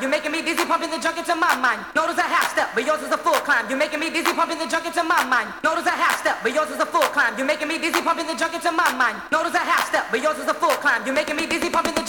You're making me dizzy, pumping the junk into my mind. Notice a half step, but yours is a full climb. You're making me dizzy, pumping the junk into my mind. Notice a half step, but yours is a full climb. You're making me dizzy, pumping the junk into my mind. Notice a half step, but yours is a full climb. You're making me dizzy, pumping the